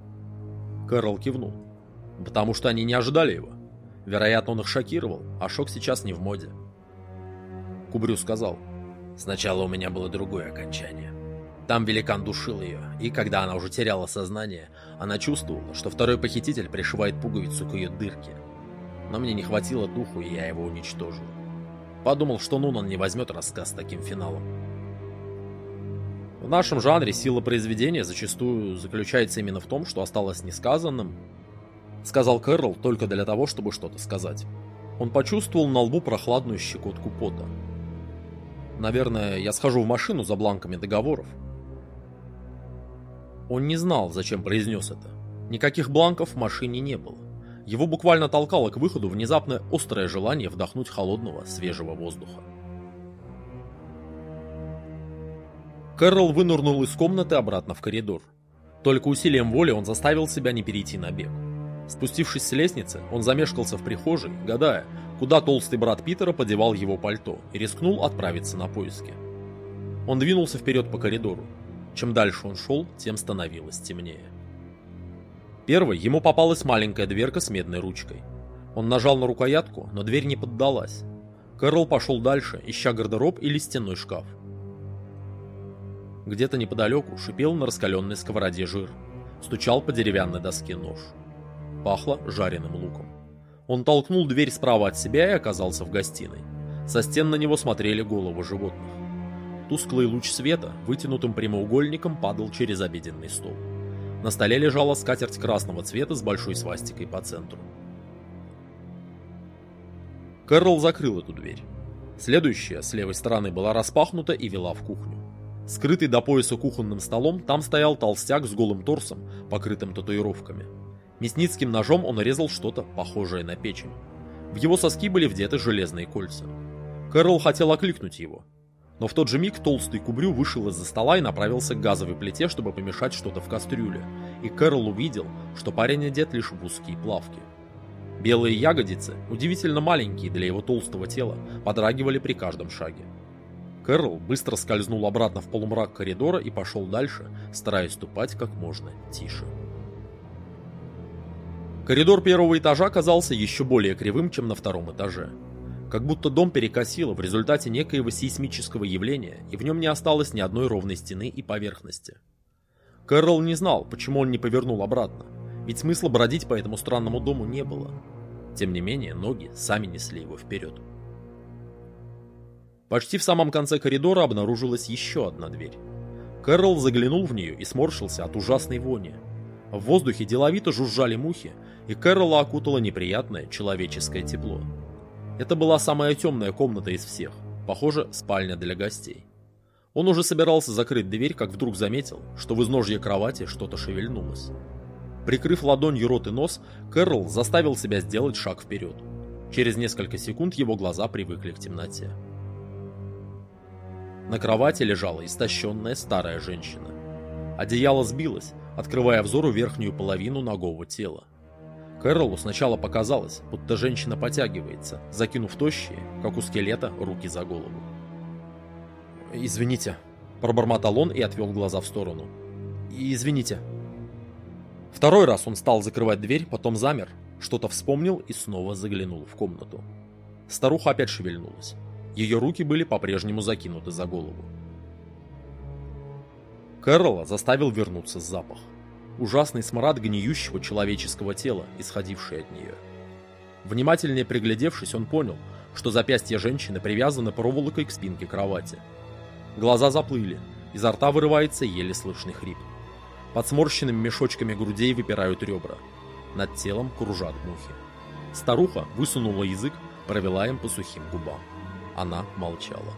Кэрол кивнул. Потому что они не ожидали его. Вероятно, он их шокировал, а шок сейчас не в моде. Кубрю сказал. Сначала у меня было другое окончание. Там великан душил ее, и когда она уже теряла сознание, она чувствовала, что второй похититель пришивает пуговицу к ее дырке. Но мне не хватило духу, и я его уничтожил. Подумал, что Нунан не возьмет рассказ с таким финалом. В нашем жанре сила произведения зачастую заключается именно в том, что осталось несказанным, сказал Кэрролл только для того, чтобы что-то сказать. Он почувствовал на лбу прохладную щекотку пота. Наверное, я схожу в машину за бланками договоров. Он не знал, зачем произнес это. Никаких бланков в машине не было. Его буквально толкало к выходу внезапное острое желание вдохнуть холодного, свежего воздуха. Кэрролл вынырнул из комнаты обратно в коридор. Только усилием воли он заставил себя не перейти на бег. Спустившись с лестницы, он замешкался в прихожей, гадая, куда толстый брат Питера подевал его пальто, и рискнул отправиться на поиски. Он двинулся вперед по коридору. Чем дальше он шел, тем становилось темнее. Первой ему попалась маленькая дверка с медной ручкой. Он нажал на рукоятку, но дверь не поддалась. Кэрол пошел дальше, ища гардероб или стенной шкаф. Где-то неподалеку шипел на раскаленной сковороде жир. Стучал по деревянной доске нож. Пахло жареным луком. Он толкнул дверь справа от себя и оказался в гостиной. Со стен на него смотрели головы животных. Тусклый луч света вытянутым прямоугольником падал через обеденный стол. На столе лежала скатерть красного цвета с большой свастикой по центру. Кэрол закрыл эту дверь. Следующая, с левой стороны, была распахнута и вела в кухню. Скрытый до пояса кухонным столом, там стоял толстяк с голым торсом, покрытым татуировками. Мясницким ножом он резал что-то похожее на печень. В его соски были вдеты железные кольца. Кэрол хотел окликнуть его, но в тот же миг толстый кубрю вышел из-за стола и направился к газовой плите, чтобы помешать что-то в кастрюле. И Кэрол увидел, что парень одет лишь в узкие плавки. Белые ягодицы, удивительно маленькие для его толстого тела, подрагивали при каждом шаге. Кэрол быстро скользнул обратно в полумрак коридора и пошел дальше, стараясь ступать как можно тише. Коридор первого этажа казался еще более кривым, чем на втором этаже. Как будто дом перекосило в результате некоего сейсмического явления, и в нем не осталось ни одной ровной стены и поверхности. Кэрол не знал, почему он не повернул обратно, ведь смысла бродить по этому странному дому не было. Тем не менее, ноги сами несли его вперед. Почти в самом конце коридора обнаружилась еще одна дверь. Кэрол заглянул в нее и сморщился от ужасной вони. В воздухе деловито жужжали мухи, и Кэрола окутало неприятное человеческое тепло. Это была самая темная комната из всех. Похоже, спальня для гостей. Он уже собирался закрыть дверь, как вдруг заметил, что в изножье кровати что-то шевельнулось. Прикрыв ладонью рот и нос, Кэрол заставил себя сделать шаг вперед. Через несколько секунд его глаза привыкли к темноте. На кровати лежала истощенная старая женщина. Одеяло сбилось, открывая взору верхнюю половину ногого тела. Кэролу сначала показалось, будто женщина потягивается, закинув тощие, как у скелета, руки за голову. «Извините», – пробормотал он и отвел глаза в сторону. «Извините». Второй раз он стал закрывать дверь, потом замер, что-то вспомнил и снова заглянул в комнату. Старуха опять шевельнулась. Ее руки были по-прежнему закинуты за голову. Кэрола заставил вернуться запах ужасный смрад гниющего человеческого тела, исходивший от нее. Внимательнее приглядевшись, он понял, что запястье женщины привязано проволокой к спинке кровати. Глаза заплыли, изо рта вырывается еле слышный хрип. Под сморщенными мешочками грудей выпирают ребра. Над телом кружат мухи. Старуха высунула язык, провела им по сухим губам. Она молчала.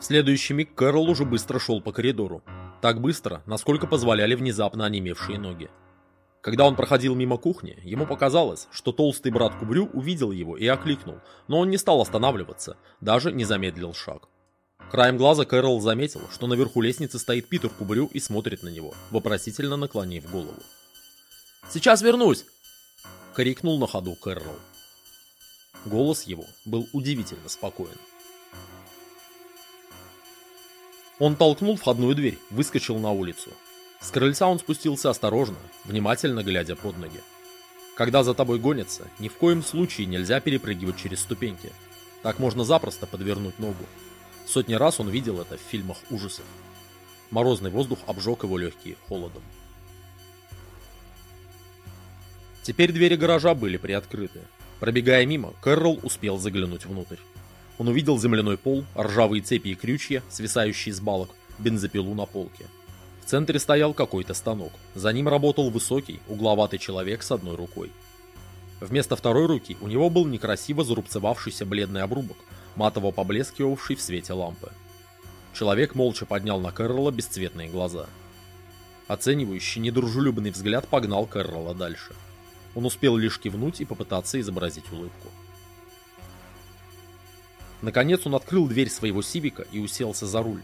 В следующий миг Кэрол уже быстро шел по коридору. Так быстро, насколько позволяли внезапно онемевшие ноги. Когда он проходил мимо кухни, ему показалось, что толстый брат Кубрю увидел его и окликнул, но он не стал останавливаться, даже не замедлил шаг. Краем глаза Кэрол заметил, что наверху лестницы стоит Питер Кубрю и смотрит на него, вопросительно наклонив голову. «Сейчас вернусь!» — крикнул на ходу Кэрол. Голос его был удивительно спокоен. Он толкнул входную дверь, выскочил на улицу. С крыльца он спустился осторожно, внимательно глядя под ноги. Когда за тобой гонятся, ни в коем случае нельзя перепрыгивать через ступеньки. Так можно запросто подвернуть ногу. Сотни раз он видел это в фильмах ужасов. Морозный воздух обжег его легкие холодом. Теперь двери гаража были приоткрыты. Пробегая мимо, Кэрролл успел заглянуть внутрь. Он увидел земляной пол, ржавые цепи и крючья, свисающие с балок, бензопилу на полке. В центре стоял какой-то станок. За ним работал высокий, угловатый человек с одной рукой. Вместо второй руки у него был некрасиво зарубцевавшийся бледный обрубок, матово поблескивавший в свете лампы. Человек молча поднял на Кэрролла бесцветные глаза. Оценивающий, недружелюбный взгляд погнал Кэрролла дальше. Он успел лишь кивнуть и попытаться изобразить улыбку. Наконец он открыл дверь своего Сивика и уселся за руль.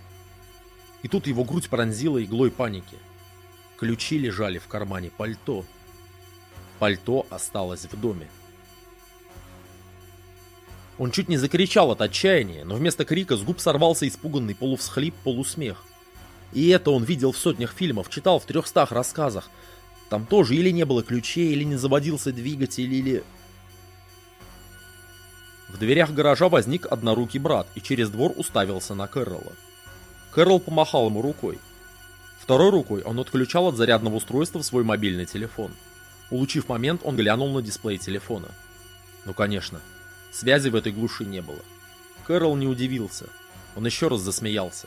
И тут его грудь пронзила иглой паники. Ключи лежали в кармане пальто. Пальто осталось в доме. Он чуть не закричал от отчаяния, но вместо крика с губ сорвался испуганный полувсхлип, полусмех. И это он видел в сотнях фильмов, читал в трехстах рассказах. Там тоже или не было ключей, или не заводился двигатель, или... В дверях гаража возник однорукий брат и через двор уставился на Кэрролла. Кэрролл помахал ему рукой. Второй рукой он отключал от зарядного устройства свой мобильный телефон. Улучив момент, он глянул на дисплей телефона. Ну конечно, связи в этой глуши не было. Кэрролл не удивился. Он еще раз засмеялся.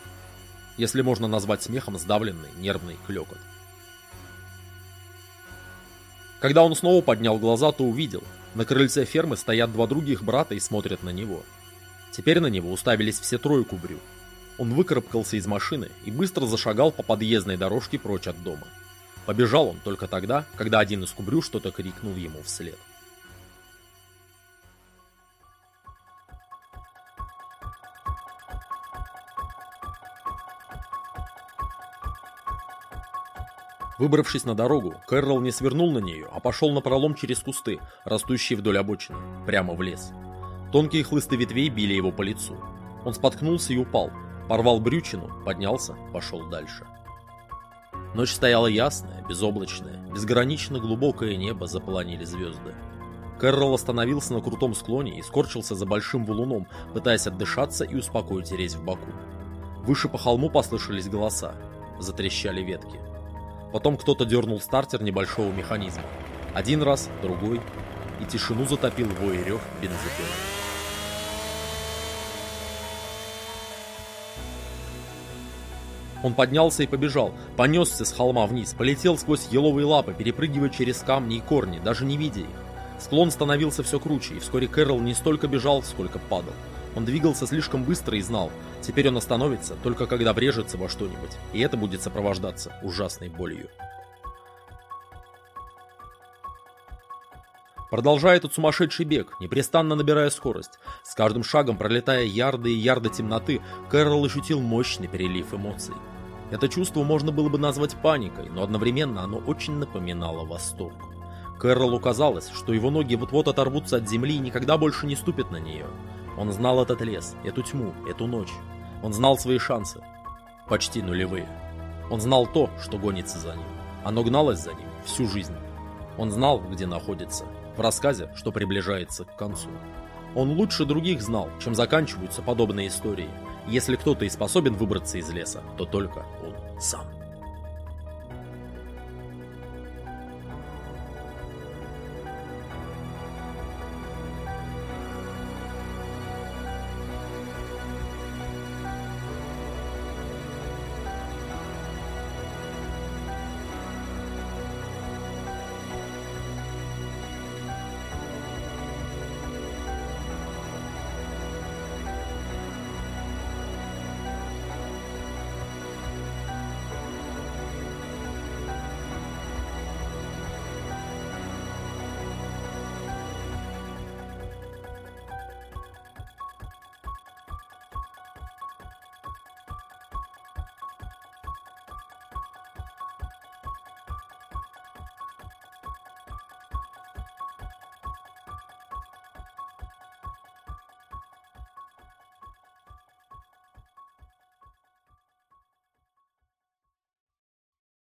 Если можно назвать смехом сдавленный, нервный клёкот. Когда он снова поднял глаза, то увидел, на крыльце фермы стоят два других брата и смотрят на него. Теперь на него уставились все трое кубрю. Он выкарабкался из машины и быстро зашагал по подъездной дорожке прочь от дома. Побежал он только тогда, когда один из кубрю что-то крикнул ему вслед. Выбравшись на дорогу, Кэрролл не свернул на нее, а пошел на пролом через кусты, растущие вдоль обочины, прямо в лес. Тонкие хлысты ветвей били его по лицу. Он споткнулся и упал, порвал брючину, поднялся, пошел дальше. Ночь стояла ясная, безоблачная, безгранично глубокое небо заполонили звезды. Кэрролл остановился на крутом склоне и скорчился за большим валуном, пытаясь отдышаться и успокоить резь в боку. Выше по холму послышались голоса, затрещали ветки. Потом кто-то дернул стартер небольшого механизма. Один раз, другой, и тишину затопил вой рев бензопилы. Он поднялся и побежал, понесся с холма вниз, полетел сквозь еловые лапы, перепрыгивая через камни и корни, даже не видя их. Склон становился все круче, и вскоре Кэрол не столько бежал, сколько падал. Он двигался слишком быстро и знал, теперь он остановится, только когда врежется во что-нибудь, и это будет сопровождаться ужасной болью. Продолжая этот сумасшедший бег, непрестанно набирая скорость, с каждым шагом пролетая ярды и ярды темноты, Кэрол ощутил мощный перелив эмоций. Это чувство можно было бы назвать паникой, но одновременно оно очень напоминало восторг. Кэролу казалось, что его ноги вот-вот оторвутся от земли и никогда больше не ступят на нее. Он знал этот лес, эту тьму, эту ночь. Он знал свои шансы. Почти нулевые. Он знал то, что гонится за ним. Оно гналось за ним всю жизнь. Он знал, где находится. В рассказе, что приближается к концу. Он лучше других знал, чем заканчиваются подобные истории. Если кто-то и способен выбраться из леса, то только он сам.